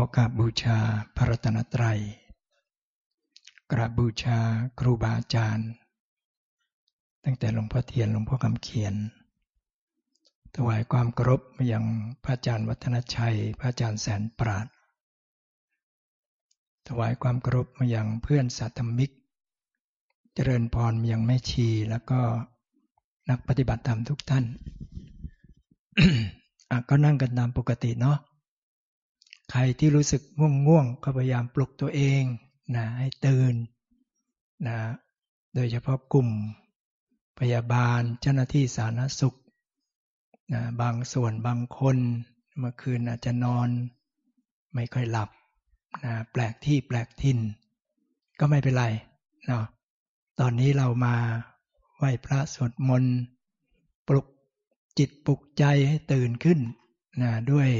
ขอกราบบูชาพระรัตนตรัย กราบบูชาครูบาอาจารย์ ตั้งแต่หลวงพ่อเทียนหลวงพ่อคำเขียน ถวายความเคารพมายังพระอาจารย์วัฒนชัย พระอาจารย์แสนปราด ถวายความเคารพมายังเพื่อนสัตมิก เจริญพรมายังแม่ชีแล้วก็นักปฏิบัติธรรมทุกท่านก็นั่งกันตามปกติเนาะ ใครที่รู้สึกง่วงง่วงก็พยายามปลุกตัวเองนะให้ตื่นนะโดยเฉพาะกลุ่มพยาบาลเจ้าหน้าที่สาธารณสุขนะบางส่วนบางคนเมื่อคืนอาจจะนอนไม่ค่อยหลับนะแปลกที่แปลกทินก็ไม่เป็นไรเนาะตอนนี้เรามาไหว้พระสวดมนต์ปลุกจิตปลุกใจให้ตื่นขึ้นนะด้วย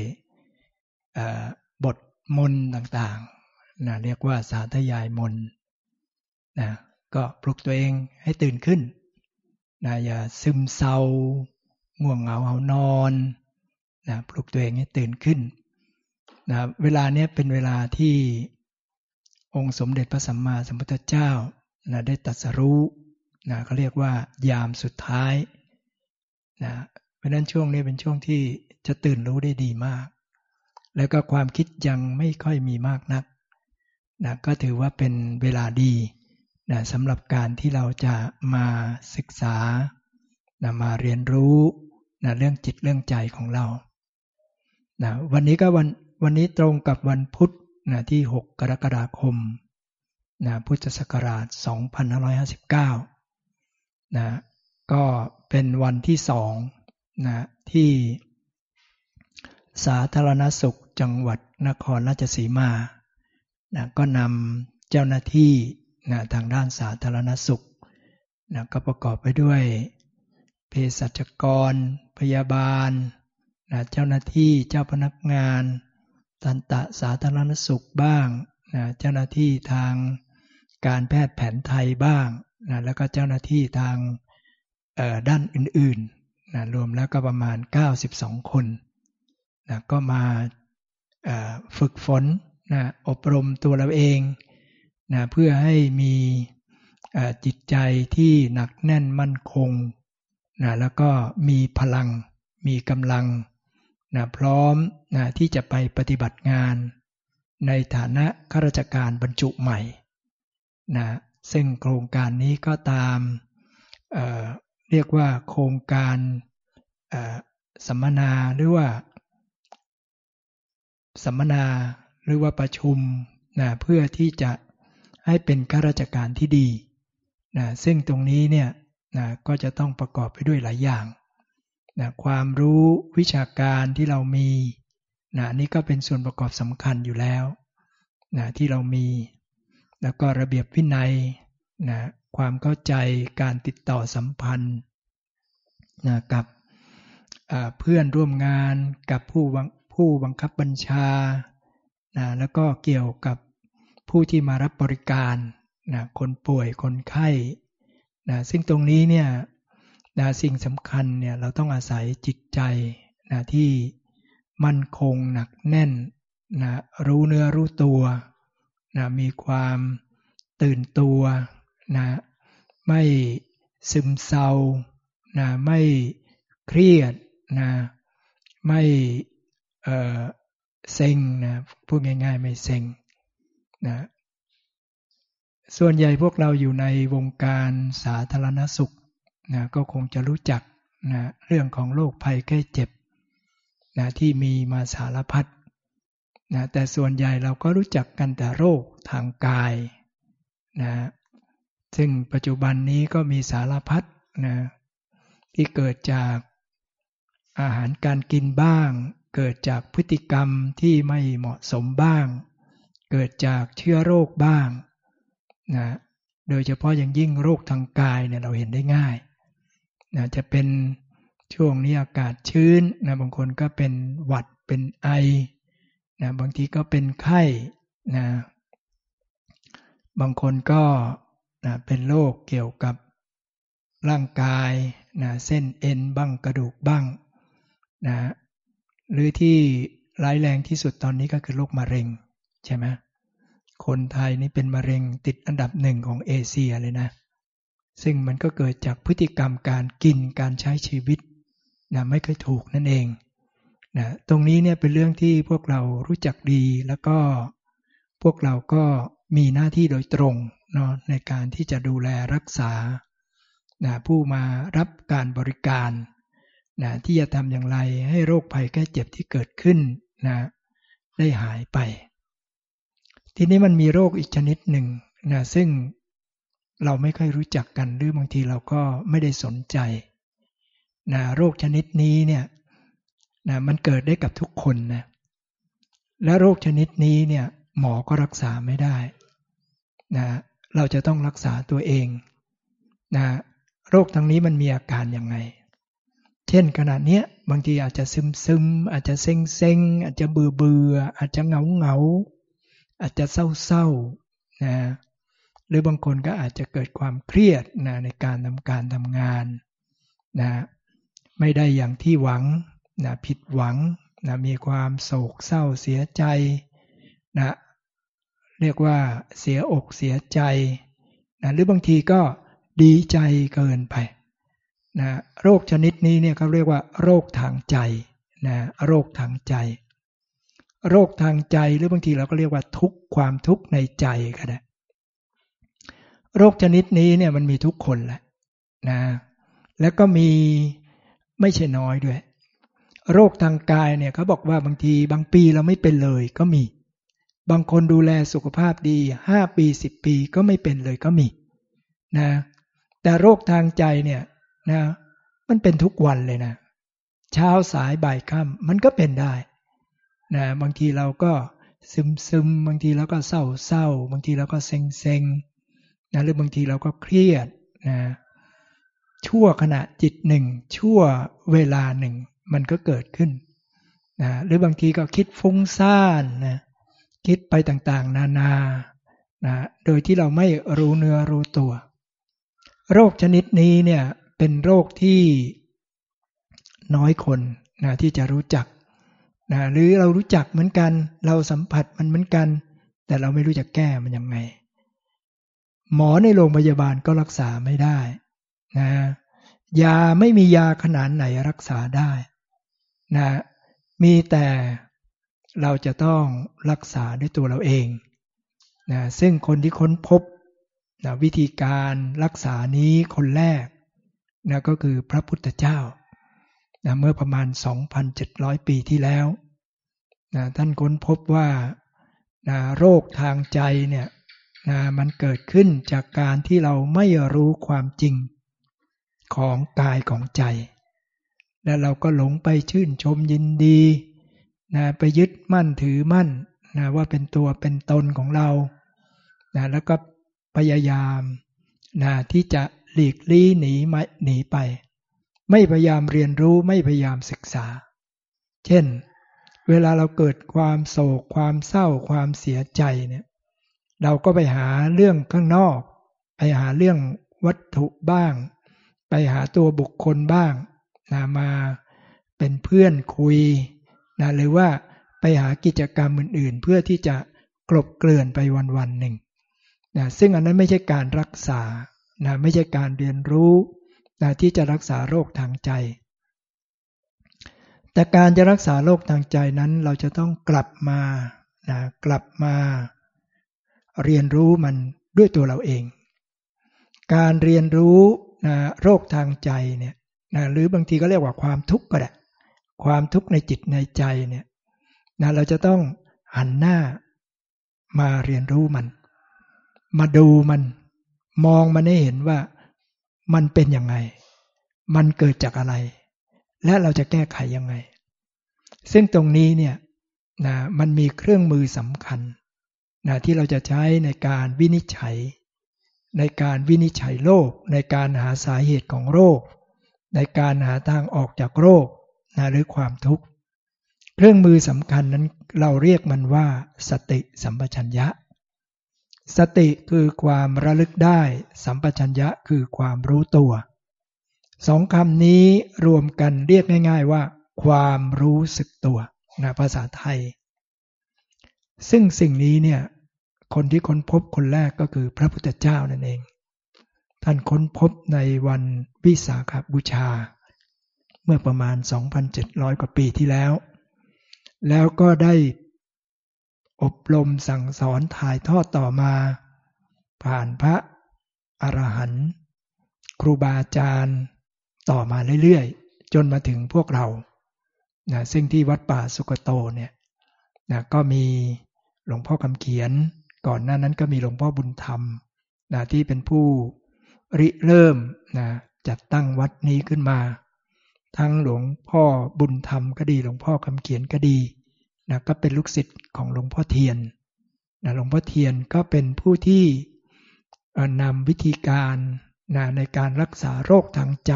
บทมนต่างๆนะเรียกว่าสาธยายมนนะก็ปลุกตัวเองให้ตื่นขึ้นนะอย่าซึมเศร้าง่วงเหงาเหานอนนะปลุกตัวเองให้ตื่นขึ้นนะเวลาเนี้ยเป็นเวลาที่องค์สมเด็จพระสัมมาสัมพุทธเจ้านะได้ตัดสรู้นะเขาเรียกว่ายามสุดท้ายนะเพราะนั้นช่วงนี้เป็นช่วงที่จะตื่นรู้ได้ดีมาก แล้วก็ความคิดยังไม่ค่อยมีมากนักนะก็ถือว่าเป็นเวลาดีนะสำหรับการที่เราจะมาศึกษานะมาเรียนรู้นะเรื่องจิตเรื่องใจของเรานะวันนี้ก็วันวันนี้ตรงกับวันพุธนะที่ 6 กรกฎาคมนะพุทธศักราช 2559นะก็เป็นวันที่สองนะที่สาธารณสุข จังหวัดนครราชสีมานะก็นำเจ้าหน้าที่นะทางด้านสาธารณสุขนะก็ประกอบไปด้วยเภสัชกร พยาบาลนะเจ้าหน้าที่เจ้าพนักงานทันตะสาธารณสุขบ้างนะเจ้าหน้าที่ทางการแพทย์แผนไทยบ้างนะแล้วก็เจ้าหน้าที่ทางด้านอื่นๆนะรวมแล้วก็ประมาณ 92 คนนะก็มา ฝึกฝนนะอบรมตัวเราเองนะเพื่อให้มีจิตใจที่หนักแน่นมั่นคงนะแล้วก็มีพลัง มีกำลังนะพร้อมนะที่จะไปปฏิบัติงาน ในฐานะข้าราชการบรรจุใหม่นะซึ่งโครงการนี้ก็ตามเเรียกว่าโครงการสัมมนาหรือว่า สัมมนาหรือว่าประชุมนะเพื่อที่จะให้เป็นข้าราชการที่ดีนะซึ่งตรงนี้เนี่ยนะก็จะต้องประกอบไปด้วยหลายอย่างนะความรู้วิชาการที่เรามีนะนี่ก็เป็นส่วนประกอบสำคัญอยู่แล้วนะที่เรามี แล้วก็ระเบียบวินัยนะความเข้าใจการติดต่อสัมพันธ์นะกับเพื่อนร่วมงานกับผู้ ผู้บังคับบัญชานะแล้วก็เกี่ยวกับผู้ที่มารับบริการนะคนป่วยคนไข้นะซึ่งตรงนี้เนี่ยนะสิ่งสำคัญเนี่ยเราต้องอาศัยจิตใจนะที่มั่นคงหนักแน่นนะรู้เนื้อรู้ตัวนะมีความตื่นตัวนะไม่ซึมเศร้านะไม่เครียดนะไม่ เซ็งนะพูดง่าย ๆ ไม่เซ็งนะส่วนใหญ่พวกเราอยู่ในวงการสาธารณสุขนะก็คงจะรู้จักนะเรื่องของโรคภัยแก้เจ็บนะที่มีมาสารพัดนะแต่ส่วนใหญ่เราก็รู้จักกันแต่โรคทางกายนะซึ่งปัจจุบันนี้ก็มีสารพัดนะที่เกิดจากอาหารการกินบ้าง เกิดจากพฤติกรรมที่ไม่เหมาะสมบ้าง เกิดจากเชื้อโรคบ้างนะโดยเฉพาะอย่างยิ่งโรคทางกายเนี่ยเราเห็นได้ง่ายนะจะเป็นช่วงนี้อากาศชื้นนะบางคนก็เป็นหวัดเป็นไอนะบางทีก็เป็นไข้นะบางคนก็นะเป็นโรคเกี่ยวกับร่างกายนะเส้นเอ็นบ้างกระดูกบ้างนะ หรือที่ร้ายแรงที่สุดตอนนี้ก็คือโรคมะเร็งใช่ไหมคนไทยนี่เป็นมะเร็งติดอันดับหนึ่งของเอเชียเลยนะ ซึ่งมันก็เกิดจากพฤติกรรมการกินการใช้ชีวิตนะไม่เคยถูกนั่นเองนะตรงนี้เนี่ยเป็นเรื่องที่พวกเรารู้จักดีแล้วก็พวกเราก็มีหน้าที่โดยตรงเนาะในการที่จะดูแลรักษานะผู้มารับการบริการ นะที่จะทำอย่างไรให้โรคภัยแก้เจ็บที่เกิดขึ้นนะได้หายไป ทีนี้มันมีโรคอีกชนิดหนึ่งนะซึ่งเราไม่ค่อยรู้จักกันหรือบางทีเราก็ไม่ได้สนใจนะโรคชนิดนี้เนี่ยนะมันเกิดได้กับทุกคนนะและโรคชนิดนี้เนี่ยหมอก็รักษาไม่ได้นะเราจะต้องรักษาตัวเองนะโรคทั้งนี้มันมีอาการยังไง เช่นขณะนี้บางทีอาจจะซึมซึมอาจจะเซ็งเซ็งอาจจะเบื่อเบื่ออาจจะเหงาเหงาอาจจะเศร้าเศร้านะหรือบางคนก็อาจจะเกิดความเครียดนะในการทำการทำงานนะไม่ได้อย่างที่หวังนะผิดหวังนะมีความโศกเศร้าเสียใจนะเรียกว่าเสียอกเสียใจนะหรือบางทีก็ดีใจเกินไป นะโรคชนิดนี้เนี่ยเขาเรียกว่า โรคทางใจนะโรคทางใจ โรคทางใจหรือบางทีเราก็เรียกว่าทุกความทุกข์ในใจก็ได้โรคชนิดนี้เนี่ยมันมีทุกคนแหละนะแล้วก็มีไม่ใช่น้อยด้วย โรคทางกายเนี่ยเขาบอกว่าบางทีบางปีเราไม่เป็นเลยก็มี บางคนดูแลสุขภาพดีห้าปีสิบปีก็ไม่เป็นเลยก็มีนะแต่โรคทางใจเนี่ย นะ มันเป็นทุกวันเลยนะ เช้าสายบ่ายค่ำมันก็เป็นได้นะบางทีเราก็ซึมซึมบางทีเราก็เศร้าเศร้าบางทีเราก็เซ็งเซ็งนะหรือบางทีเราก็เครียดนะชั่วขณะจิตหนึ่ง ชั่วเวลาหนึ่ง มันก็เกิดขึ้นนะหรือบางทีก็คิดฟุ้งซ่านนะคิดไปต่างๆ นานานะโดยที่เราไม่รู้เนื้อรู้ตัว โรคชนิดนี้เนี่ย เป็นโรคที่น้อยคนนะที่จะรู้จักนะหรือเรารู้จักเหมือนกัน เราสัมผัสมันเหมือนกัน แต่เราไม่รู้จะแก้มันยังไง หมอในโรงพยาบาลก็รักษาไม่ได้นะยาไม่มียาขนาดไหนรักษาได้นะมีแต่เราจะต้องรักษาด้วยตัวเราเองนะซึ่งคนที่ค้นพบนะวิธีการรักษานี้คนแรก นะก็คือพระพุทธเจ้านะเมื่อประมาณ 2,700 ปีที่แล้วนะท่านค้นพบว่านะโรคทางใจเนี่ยนะมันเกิดขึ้นจากการที่เราไม่รู้ความจริงของกายของใจ และเราก็หลงไปชื่นชมยินดีนะไปยึดมั่นถือมั่นนะว่าเป็นตัวเป็นตนของเรานะแล้วก็พยายามนะที่จะ หลีกลี่หนีไม่หนีไป ไม่พยายามเรียนรู้ไม่พยายามศึกษา เช่น เวลาเราเกิดความโศกความเศร้าความเสียใจเนี่ยเราก็ไปหาเรื่องข้างนอก ไปหาเรื่องวัตถุบ้าง ไปหาตัวบุคคลบ้างนะมาเป็นเพื่อนคุยนะหรือว่าไปหากิจกรรมอื่นๆ เพื่อที่จะกลบเกลื่อนไปวันๆหนึ่งนะซึ่งอันนั้นไม่ใช่การรักษา นะไม่ใช่การเรียนรู้นะที่จะรักษาโรคทางใจ แต่การจะรักษาโรคทางใจนั้น เราจะต้องกลับมานะกลับมา เรียนรู้มันด้วยตัวเราเอง การเรียนรู้นะโรคทางใจเนี่ยนะหรือบางทีก็เรียกว่าความทุกข์ก็ได้ความทุกข์ในจิตในใจเนี่ยนะเราจะต้องหันหน้ามาเรียนรู้มัน มาดูมัน มองมันให้เห็นว่ามันเป็นยังไง มันเกิดจากอะไร และเราจะแก้ไขยังไง ซึ่งตรงนี้เนี่ยนะมันมีเครื่องมือสำคัญนะที่เราจะใช้ในการวินิจฉัย ในการวินิจฉัยโรคในการหาสาเหตุของโรค ในการหาทางออกจากโรคนะหรือความทุกข์ เครื่องมือสำคัญนั้นเราเรียกมันว่า สติสัมปชัญญะ สติคือความระลึกได้ สัมปชัญญะคือความรู้ตัวสองคำนี้รวมกันเรียกง่าย ๆว่า ความรู้สึกตัวนะภาษาไทย ซึ่งสิ่งนี้เนี่ยคนที่ค้นพบคนแรกก็คือพระพุทธเจ้านั่นเอง ท่านค้นพบในวันวิสาขบูชา เมื่อประมาณ 2,700 กว่าปีที่แล้ว แล้วก็ได้ อบรมสั่งสอนถ่ายทอดต่อมา ผ่านพระอรหันต์ครูบาอาจารย์ต่อมาเรื่อยๆ จนมาถึงพวกเรานะซึ่งที่วัดป่าสุกโตเนี่ยนะก็มีหลวงพ่อคำเขียน ก่อนหน้านั้นก็มีหลวงพ่อบุญธรรมนะที่เป็นผู้ริเริ่มนะจัดตั้งวัดนี้ขึ้นมา ทั้งหลวงพ่อบุญธรรมก็ดี หลวงพ่อคำเขียนก็ดี นะก็เป็นลูกศิษย์ของหลวงพ่อเทียนนะหลวงพ่อเทียนก็เป็นผู้ที่นำวิธีการนะในการรักษาโรคทางใจ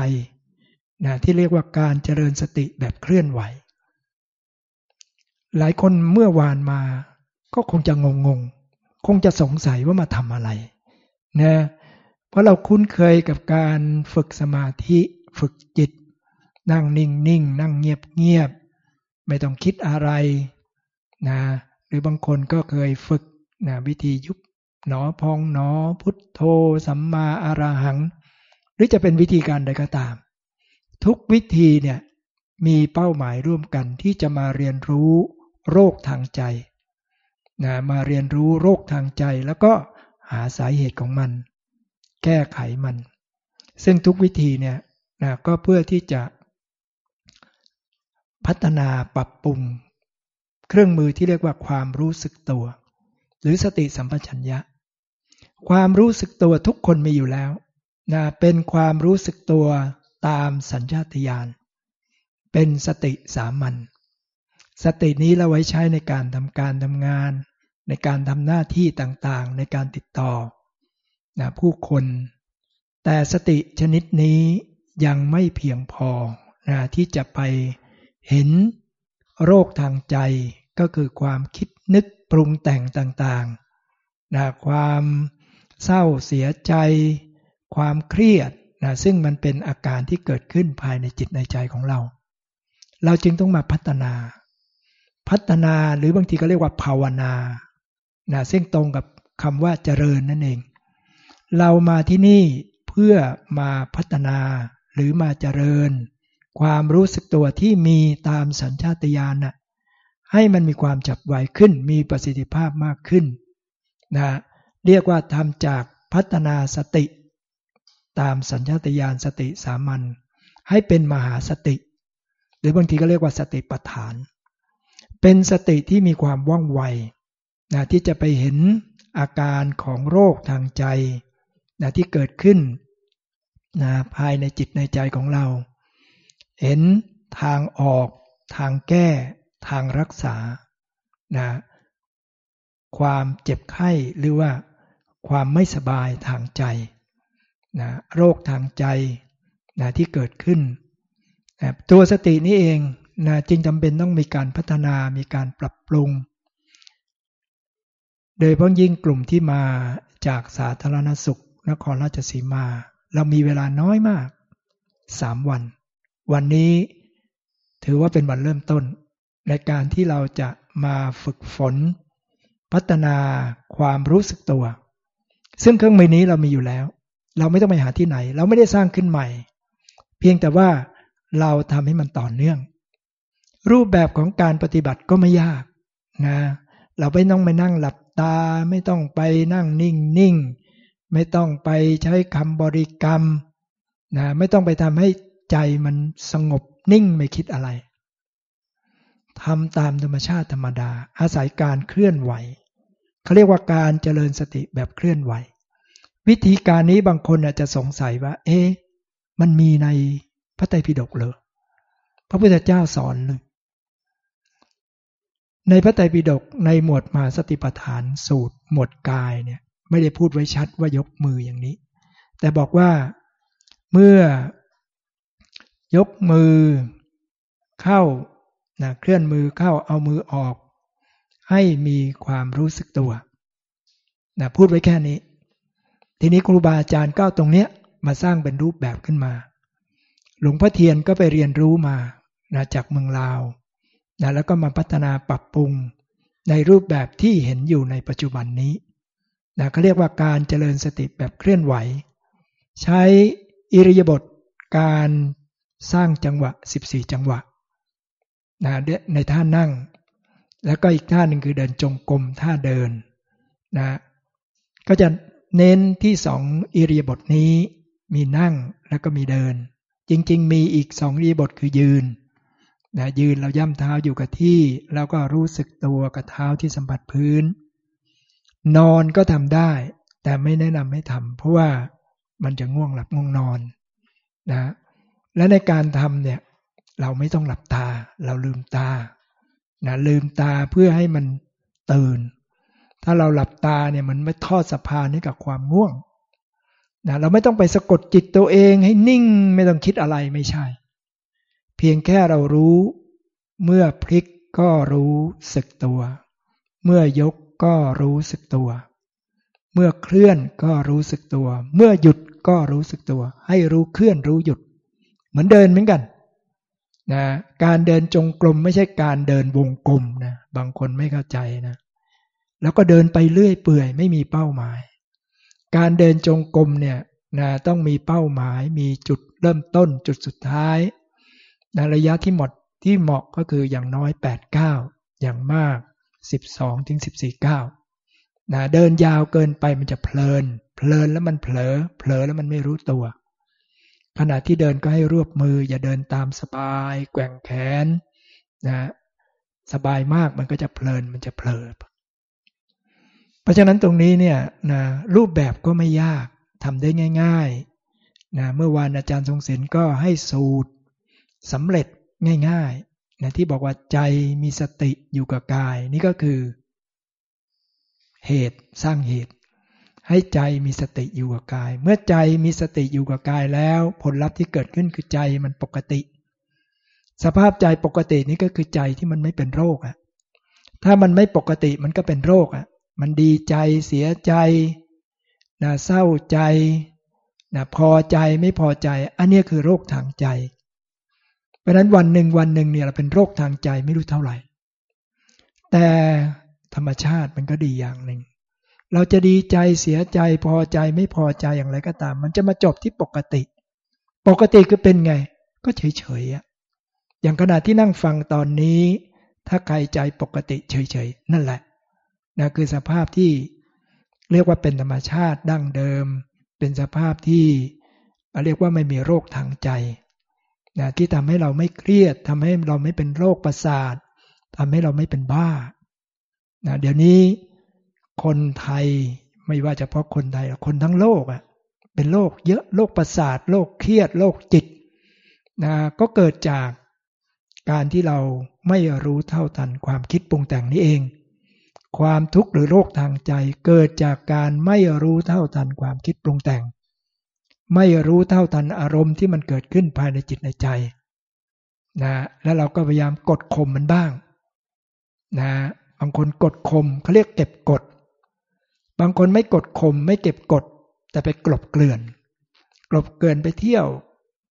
นะที่เรียกว่าการเจริญสติแบบเคลื่อนไหว หลายคนเมื่อวานมาก็คงจะงงงคงจะสงสัยว่ามาทำอะไรนะเพราะเราคุ้นเคยกับการฝึกสมาธิฝึกจิต นั่งนิ่งนิ่งนั่งเงียบเงียบไม่ต้องคิดอะไร นะหรือบางคนก็เคยฝึกนะวิธียุบหนอพองหนอ พุทโธสัมมาอารหัง หรือจะเป็นวิธีการใดก็ตาม ทุกวิธีเนี่ยมีเป้าหมายร่วมกันที่จะมาเรียนรู้โรคทางใจนะมาเรียนรู้โรคทางใจแล้วก็หาสาเหตุของมัน แก้ไขมัน ซึ่งทุกวิธีเนี่ยนะก็เพื่อที่จะพัฒนาปรับปรุง เครื่องมือที่เรียกว่าความรู้สึกตัว หรือสติสัมปชัญญะ ความรู้สึกตัวทุกคนมีอยู่แล้วนะเป็นความรู้สึกตัวตามสัญชาตญาณเป็นสติสามัญสตินี้เราไว้ใช้ในการทำการทำงาน ในการทำหน้าที่ต่างๆ ในการติดต่อนะผู้คน แต่สติชนิดนี้ยังไม่เพียงพอนะที่จะไปเห็นโรคทางใจ ก็คือความคิดนึกปรุงแต่งต่างๆนะความเศร้าเสียใจ ความเครียดนะซึ่งมันเป็นอาการที่เกิดขึ้นภายในจิตในใจของเรา เราจึงต้องมาพัฒนา พัฒนาหรือบางทีก็เรียกว่าภาวนานะซึ่งตรงกับคำว่าเจริญนั่นเอง เรามาที่นี่เพื่อมาพัฒนาหรือมาเจริญ ความรู้สึกตัวที่มีตามสัญชาตญาณนะ ให้มันมีความจับไวขึ้น มีประสิทธิภาพมากขึ้นนะเรียกว่าทำจากพัฒนาสติ ตามสัญชาตญาณสติสามัญให้เป็นมหาสติ หรือบางทีก็เรียกว่าสติปัฏฐาน เป็นสติที่มีความว่องไวนะที่จะไปเห็นอาการของโรคทางใจนะที่เกิดขึ้นนะภายในจิตในใจของเรา เห็นทางออกทางแก้ ทางรักษานะความเจ็บไข้หรือว่าความไม่สบายทางใจนะโรคทางใจนะที่เกิดขึ้นนะตัวสตินี้เองนะจึงจำเป็นต้องมีการพัฒนามีการปรับปรุง โดยเพ้องยิ่งกลุ่มที่มาจากสาธารณสุข นครราชสีมา เรามีเวลาน้อยมากสามวัน วันนี้ถือว่าเป็นวันเริ่มต้น ในการที่เราจะมาฝึกฝน พัฒนาความรู้สึกตัว ซึ่งเครื่องมือนี้เรามีอยู่แล้ว เราไม่ต้องไปหาที่ไหน เราไม่ได้สร้างขึ้นใหม่ เพียงแต่ว่าเราทำให้มันต่อเนื่อง รูปแบบของการปฏิบัติก็ไม่ยากนะเราไม่ต้องไปนั่งหลับตา ไม่ต้องไปนั่งนิ่งนิ่งไม่ต้องไปใช้คำบริกรรมนะไม่ต้องไปทำให้ใจมันสงบนิ่งไม่คิดอะไร ทำตามธรรมชาติธรรมดา อาศัยการเคลื่อนไหวเขาเรียกว่าการเจริญสติแบบเคลื่อนไหว วิธีการนี้บางคนอาจจะสงสัยว่า เอ๊ะมันมีในพระไตรปิฎกเลยพระพุทธเจ้าสอนเลยในพระไตรปิฎกในหมวดมาสติปัฏฐานสูตร หมวดกายเนี่ยไม่ได้พูดไว้ชัดว่ายกมืออย่างนี้ แต่บอกว่าเมื่อยกมือเข้า นะเคลื่อนมือเข้าเอามือออก ให้มีความรู้สึกตัวนะพูดไว้แค่นี้ ทีนี้ครูบาอาจารย์ก็ตรงเนี้ยมาสร้างเป็นรูปแบบขึ้นมา หลวงพ่อเทียนก็ไปเรียนรู้มานะจากเมืองลาวนะแล้วก็มาพัฒนาปรับปรุงในรูปแบบที่เห็นอยู่ในปัจจุบันนี้นะเขาเรียกว่าการเจริญสติแบบเคลื่อนไหว ใช้อิริยาบถการสร้างจังหวะ 14 จังหวะ นะในท่านั่ง แล้วก็อีกท่าหนึ่งคือเดินจงกรมท่าเดินนะก็จะเน้นที่สองอิริยาบถนี้มีนั่งแล้วก็มีเดิน จริง ๆ มีอีกสองอิริยาบถคือยืนนะยืนเราย่ำเท้าอยู่กับที่ แล้วก็รู้สึกตัวกับเท้าที่สัมผัสพื้น นอนก็ทำได้ แต่ไม่แนะนำให้ทำเพราะว่ามันจะง่วงหลับง่วงนอนนะและในการทำเนี่ย เราไม่ต้องหลับตา เราลืมตานะลืมตาเพื่อให้มันตื่น ถ้าเราหลับตาเนี่ยมันไม่ทอดสะพานให้กับความง่วงนะเราไม่ต้องไปสะกดจิตตัวเองให้นิ่งไม่ต้องคิดอะไรไม่ใช่ เพียงแค่เรารู้เมื่อพลิกก็รู้สึกตัว เมื่อยกก็รู้สึกตัว เมื่อเคลื่อนก็รู้สึกตัว เมื่อหยุดก็รู้สึกตัว ให้รู้เคลื่อนรู้หยุด เหมือนเดินเหมือนกัน นะการเดินจงกรมไม่ใช่การเดินวงกลมนะบางคนไม่เข้าใจนะแล้วก็เดินไปเรื่อยเปื่อยไม่มีเป้าหมาย การเดินจงกรมเนี่ยนะต้องมีเป้าหมายมีจุดเริ่มต้นจุดสุดท้ายนะระยะที่หมดที่เหมาะก็คืออย่างน้อย8ก้าอย่างมาก 12ถึง14ก้านะเดินยาวเกินไปมันจะเพลิน เพลินแล้วมันเผลอเผลอแล้วมันไม่รู้ตัว ขณะที่เดินก็ให้รวบมือ อย่าเดินตามสบาย แกว่งแขนนะสบายมากมันก็จะเพลินมันจะเพลิดเพราะฉะนั้นตรงนี้เนี่ยนะรูปแบบก็ไม่ยากทำได้ง่ายๆนะเมื่อวานอาจารย์ทรงศิลป์ก็ให้สูตรสำเร็จง่ายๆนะที่บอกว่าใจมีสติอยู่กับกาย นี่ก็คือ เหตุสร้างเหตุ ให้ใจมีสติอยู่กับกาย เมื่อใจมีสติอยู่กับกายแล้ว ผลลัพธ์ที่เกิดขึ้นคือใจมันปกติ สภาพใจปกตินี้ก็คือใจที่มันไม่เป็นโรคอะถ้ามันไม่ปกติมันก็เป็นโรคอะมันดีใจเสียใจนะเศร้าใจนะพอใจไม่พอใจ อันนี้คือโรคทางใจ เพราะนั้นวันหนึ่งวันหนึ่งเนี่ยเราเป็นโรคทางใจไม่รู้เท่าไหร่ แต่ธรรมชาติมันก็ดีอย่างหนึ่ง เราจะดีใจเสียใจพอใจไม่พอใจอย่างไรก็ตาม มันจะมาจบที่ปกติ ปกติคือเป็นไง ก็เฉยเฉยอะอย่างขณะที่นั่งฟังตอนนี้ ถ้าใครใจปกติเฉยเฉยนั่นแหละนะคือสภาพที่เรียกว่าเป็นธรรมชาติดั้งเดิม เป็นสภาพที่เรียกว่าไม่มีโรคทางใจนะที่ทำให้เราไม่เครียดทำให้เราไม่เป็นโรคประสาททำให้เราไม่เป็นบ้านะเดี๋ยวนี้ คนไทยไม่ว่าจะเพราะคนไทยคนทั้งโลกอะเป็นโรคเยอะโรคประสาทโรคเครียดโรคจิตนะก็เกิดจากการที่เราไม่รู้เท่าทันความคิดปรุงแต่งนี้เอง ความทุกข์หรือโรคทางใจเกิดจากการไม่รู้เท่าทันความคิดปรุงแต่ง ไม่รู้เท่าทันอารมณ์ที่มันเกิดขึ้นภายในจิตในใจนะแล้วเราก็พยายามกดข่มมันบ้างนะบางคนกดข่มเขาเรียกเก็บกด บางคนไม่กดข่มไม่เก็บกด แต่ไปกลบเกลื่อน กลบเกลื่อนไปเที่ยว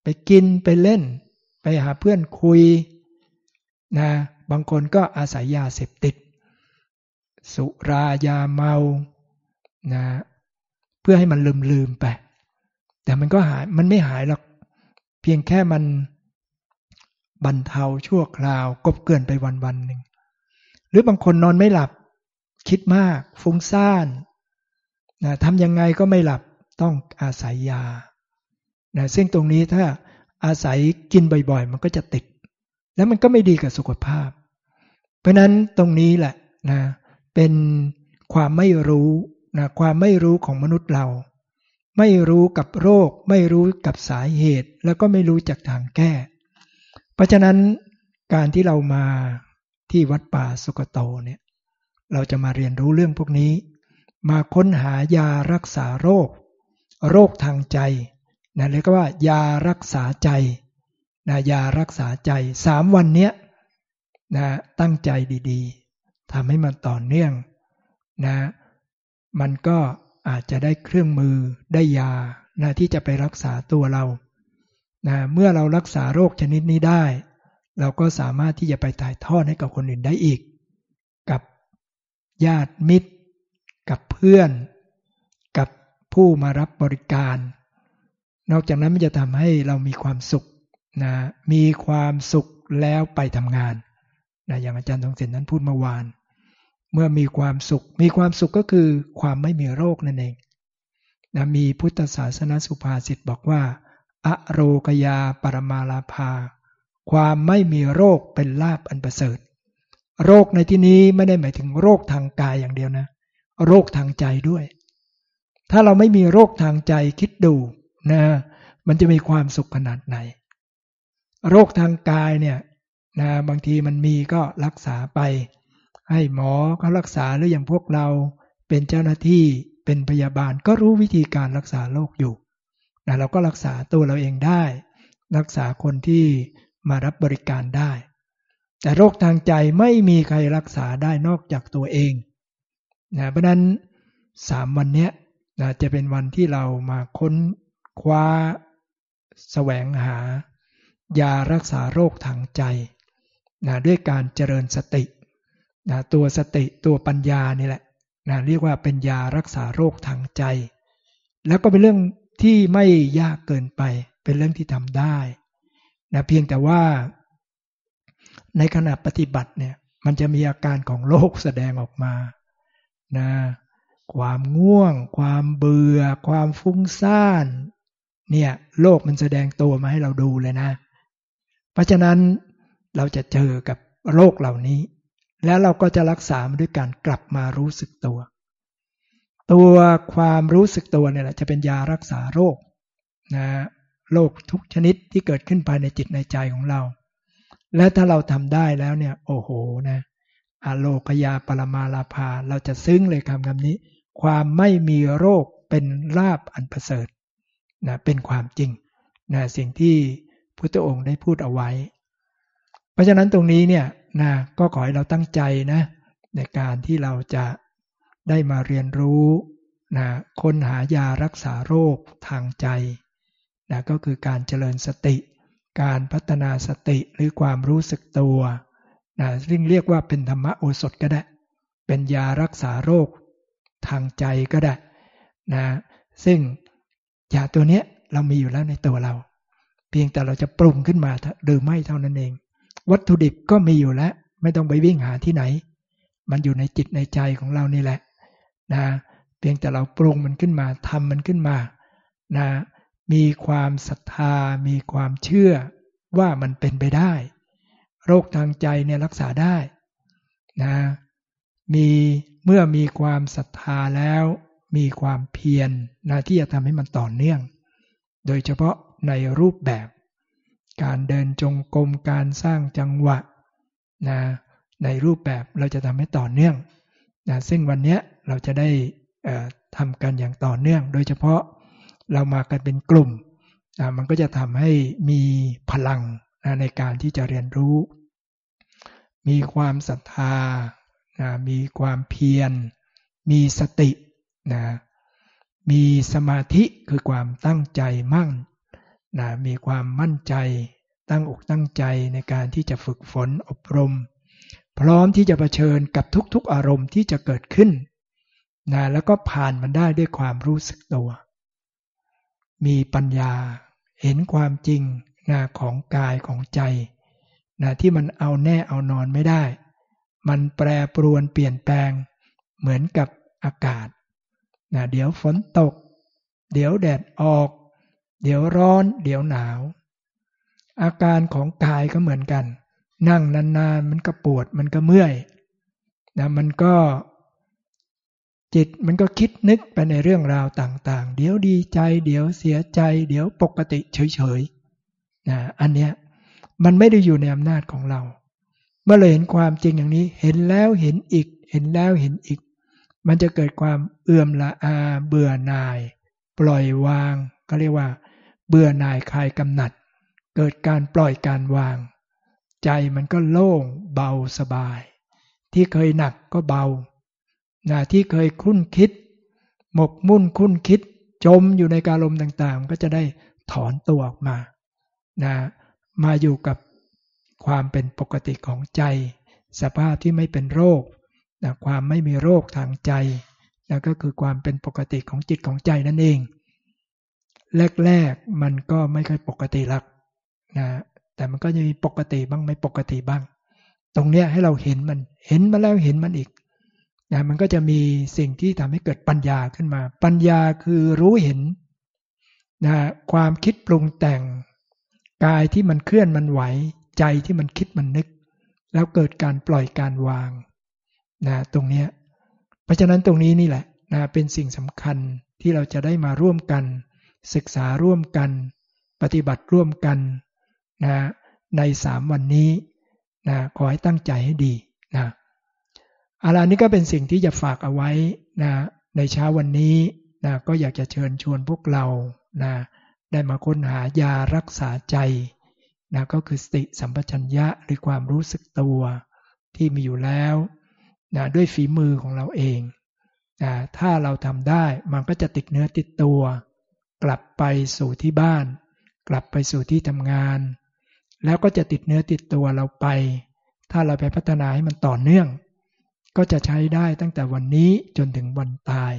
ไปกินไปเล่น ไปหาเพื่อนคุยนะบางคนก็อาศัยยาเสพติด สุรายาเมานะเพื่อให้มันลืมลืมไป แต่มันก็หายมันไม่หายหรอกเพียงแค่มันบรรเทาชั่วคราวกบเกินไปวันวันหนึ่งหรือบางคนนอนไม่หลับคิดมาก ฟุ้งซ่าน นะทำยังไงก็ไม่หลับต้องอาศัยยานะซึ่งตรงนี้ถ้าอาศัยกินบ่อยๆ มันก็จะติด แล้วมันก็ไม่ดีกับสุขภาพ เพราะนั้นตรงนี้แหละนะเป็นความไม่รู้นะความไม่รู้ของมนุษย์เรา ไม่รู้กับโรค ไม่รู้กับสาเหตุ แล้วก็ไม่รู้จากทางแก้ เพราะฉะนั้นการที่เรามาที่วัดป่าสุกโตเนี่ยเราจะมาเรียนรู้เรื่องพวกนี้ มาค้นหายารักษาโรค โรคทางใจนะเรียกว่า ยารักษาใจนะยารักษาใจสามวันเนี้ยนะตั้งใจดีๆทำให้มันต่อเนื่องนะมันก็อาจจะได้เครื่องมือได้ยานะที่จะไปรักษาตัวเรานะเมื่อเรารักษาโรคชนิดนี้ได้ เราก็สามารถที่จะไปถ่ายทอดให้กับคนอื่นได้อีก กับญาติมิตร กับเพื่อน กับผู้มารับบริการ นอกจากนั้นมันจะทำให้เรามีความสุขนะมีความสุขแล้วไปทำงานนะอย่างอาจารย์ทองเสนนั้นพูดเมื่อวาน เมื่อมีความสุข มีความสุขก็คือความไม่มีโรคนั่นเองนะมีพุทธศาสนาสุภาษิตบอกว่า อโรกยาปรมาลาภา ความไม่มีโรคเป็นลาบอันประเสริฐ โรคในที่นี้ไม่ได้หมายถึงโรคทางกายอย่างเดียวนะ โรคทางใจด้วย ถ้าเราไม่มีโรคทางใจคิดดูนะ มันจะมีความสุขขนาดไหน โรคทางกายเนี่ยนะบางทีมันมีก็รักษาไป ให้หมอเขารักษาหรืออย่างพวกเราเป็นเจ้าหน้าที่เป็นพยาบาลก็รู้วิธีการรักษาโรคอยู่นะเราก็รักษาตัวเราเองได้ รักษาคนที่มารับบริการได้ แต่โรคทางใจไม่มีใครรักษาได้นอกจากตัวเอง นะเพราะนั้นสามวันนี้นะจะเป็นวันที่เรามาค้นคว้าสแสวงหา ยารักษาโรคทางใจนะด้วยการเจริญสตินะตัวสติตัวปัญญานี่แหละนะเรียกว่าเป็นยารักษาโรคทางใจ แล้วก็เป็นเรื่องที่ไม่ยากเกินไป เป็นเรื่องที่ทำได้นะเพียงแต่ว่า ในขณะปฏิบัติเนี่ยมันจะมีอาการของโรคแสดงออกมา นะความง่วง ความเบื่อ ความฟุ้งซ่าน เนี่ยโรคมันแสดงตัวมาให้เราดูเลยนะ เพราะฉะนั้นเราจะเจอกับโรคเหล่านี้ แล้วเราก็จะรักษามันด้วยการกลับมารู้สึกตัว ตัวความรู้สึกตัวเนี่ยแหละจะเป็นยารักษาโรคนะโรคทุกชนิดที่เกิดขึ้นภายในจิตในใจของเรา และถ้าเราทำได้แล้วเนี่ย โอ้โหนะ อโลกยาปรมาลาภา เราจะซึ้งเลยคำคำนี้ ความไม่มีโรคเป็นลาบอันประเสริฐนะเป็นความจริงนะสิ่งที่พุทธองค์ได้พูดเอาไว้ เพราะฉะนั้นตรงนี้เนี่ยนะก็ขอให้เราตั้งใจนะในการที่เราจะได้มาเรียนรู้นะค้นหายารักษาโรคทางใจนะก็คือการเจริญสติ การพัฒนาสติหรือความรู้สึกตัว นะซึ่งเรียกว่าเป็นธรรมโอสถก็ได้ เป็นยารักษาโรคทางใจก็ได้นะซึ่งยาตัวนี้เรามีอยู่แล้วในตัวเรา เพียงแต่เราจะปรุงขึ้นมาหรือไม่เท่านั้นเอง วัตถุดิบก็มีอยู่แล้ว ไม่ต้องไปวิ่งหาที่ไหน มันอยู่ในจิตในใจของเรานี่แหละนะเพียงแต่เราปรุงมันขึ้นมาทำมันขึ้นมานะมีความศรัทธา มีความเชื่อว่ามันเป็นไปได้ โรคทางใจเนี่ยรักษาได้นะมีเมื่อมีความศรัทธาแล้วมีความเพียรนะที่จะทำให้มันต่อเนื่อง โดยเฉพาะในรูปแบบ การเดินจงกรมการสร้างจังหวะนะในรูปแบบเราจะทำให้ต่อเนื่องนะซึ่งวันนี้เราจะได้ทำกันอย่างต่อเนื่อง โดยเฉพาะเรามากันเป็นกลุ่มนะมันก็จะทำให้มีพลัง นะในการที่จะเรียนรู้ มีความศรัทธานะมีความเพียร มีสตินะมีสมาธิคือความตั้งใจมั่งนะมีความมั่นใจ ตั้งอกตั้งใจในการที่จะฝึกฝนอบรม พร้อมที่จะะเผชิญกับทุกๆอารมณ์ที่จะเกิดขึ้นนะแล้วก็ผ่านมันได้ด้วยความรู้สึกตัว มีปัญญาเห็นความจริง นะของกายของใจนะที่มันเอาแน่เอานอนไม่ได้ มันแปรปรวนเปลี่ยนแปลง เหมือนกับอากาศนะเดี๋ยวฝนตก เดี๋ยวแดดออก เดี๋ยวร้อน เดี๋ยวหนาว อาการของกายก็เหมือนกัน นั่งนานๆ มันก็ปวด มันก็เมื่อยนะมันก็จิตมันก็คิดนึกไปในเรื่องราวต่างๆ เดี๋ยวดีใจ เดี๋ยวเสียใจ เดี๋ยวปกติเฉยๆ นะอันเนี้ยมันไม่ได้อยู่ในอำนาจของเรา เมื่อเราเห็นความจริงอย่างนี้ เห็นแล้วเห็นอีก เห็นแล้วเห็นอีก มันจะเกิดความเอื่อมละอาเบื่อหน่าย ปล่อยวางก็เรียกว่า เบื่อหน่ายคลายกำหนัด เกิดการปล่อยการวาง ใจมันก็โล่งเบาสบาย ที่เคยหนักก็เบานะที่เคยคุ้นคิด หมกมุ่นคุ้นคิด จมอยู่ในการลมต่างๆ ก็จะได้ถอนตัวออกมา นะมาอยู่กับความเป็นปกติของใจ สภาพที่ไม่เป็นโรคนะความไม่มีโรคทางใจนะก็คือความเป็นปกติของจิตของใจนั่นเอง แรกๆมันก็ไม่ค่อยปกติหลักนะแต่มันก็จะมีปกติบ้างไม่ปกติบ้าง ตรงเนี้ยให้เราเห็นมันเห็นมาแล้วเห็นมันอีกนะมันก็จะมีสิ่งที่ทำให้เกิดปัญญาขึ้นมา ปัญญาคือรู้เห็นนะความคิดปรุงแต่ง กายที่มันเคลื่อนมันไหว ใจที่มันคิดมันนึก แล้วเกิดการปล่อยการวางนะตรงนี้เพราะฉะนั้นตรงนี้นี่แหละนะเป็นสิ่งสำคัญที่เราจะได้มาร่วมกัน ศึกษาร่วมกัน ปฏิบัติร่วมกันนะในสามวันนี้นะขอให้ตั้งใจให้ดีนะอะไรนี้ก็เป็นสิ่งที่จะฝากเอาไว้นะในเช้าวันนี้นะก็อยากจะเชิญชวนพวกเรานะ ได้มาค้นหายารักษาใจนะก็คือสติสัมปชัญญะหรือความรู้สึกตัวที่มีอยู่แล้วนะด้วยฝีมือของเราเองนะถ้าเราทำได้มันก็จะติดเนื้อติดตัว กลับไปสู่ที่บ้าน กลับไปสู่ที่ทำงาน แล้วก็จะติดเนื้อติดตัวเราไป ถ้าเราไปพัฒนาให้มันต่อเนื่อง ก็จะใช้ได้ตั้งแต่วันนี้จนถึงวันตาย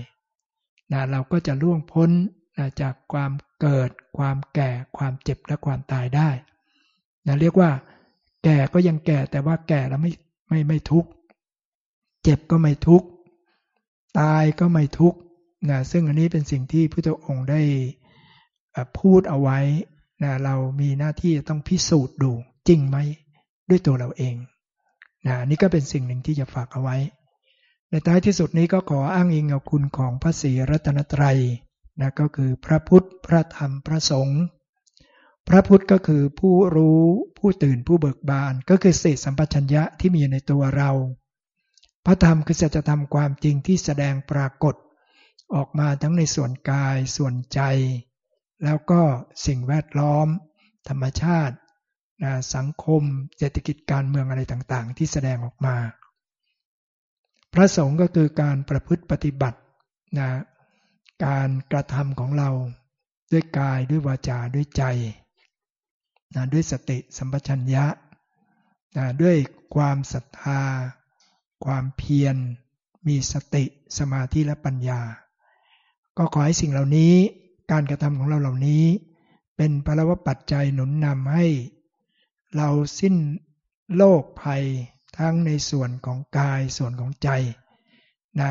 นะเราก็จะล่วงพ้น นะจากความเกิด ความแก่ ความเจ็บและความตายได้นะเรียกว่า แก่ก็ยังแก่แต่ว่าแก่แล้วไม่ไม่ไม่ทุกข์เจ็บก็ไม่ทุกข์ตายก็ไม่ทุกข์นะซึ่งอันนี้เป็นสิ่งที่พระองค์ได้พูดเอาไว้นะเรามีหน้าที่ต้องพิสูจน์ดูจริงไหมด้วยตัวเราเองนะนี่ก็เป็นสิ่งหนึ่งที่จะฝากเอาไว้ ในท้ายที่สุดนี้ก็ขออ้างอิงเอาคุณของพระศรีรัตนตรัย นะก็คือพระพุทธพระธรรมพระสงฆ์พระพุทธก็คือผู้รู้ผู้ตื่นผู้เบิกบาน ก็คือสติสัมปชัญญะที่มีในตัวเรา พระธรรมคือสัจธรรมความจริงที่แสดงปรากฏ ออกมาทั้งในส่วนกายส่วนใจ แล้วก็สิ่งแวดล้อม ธรรมชาตินะสังคมเศรษฐกิจการเมืองอะไรต่างๆ ที่แสดงออกมา พระสงฆ์ก็คือการประพฤติปฏิบัตินะ การกระทำของเราด้วยกายด้วยวาจาด้วยใจนะด้วยสติสัมปชัญญะนะด้วยความศรัทธา ความเพียร มีสติสมาธิและปัญญา ก็ขอให้สิ่งเหล่านี้การกระทำของเราเหล่านี้ เป็นพลวปัจจัยหนุนนำให้ เราสิ้นโลกภัยทั้งในส่วนของกายส่วนของใจนะ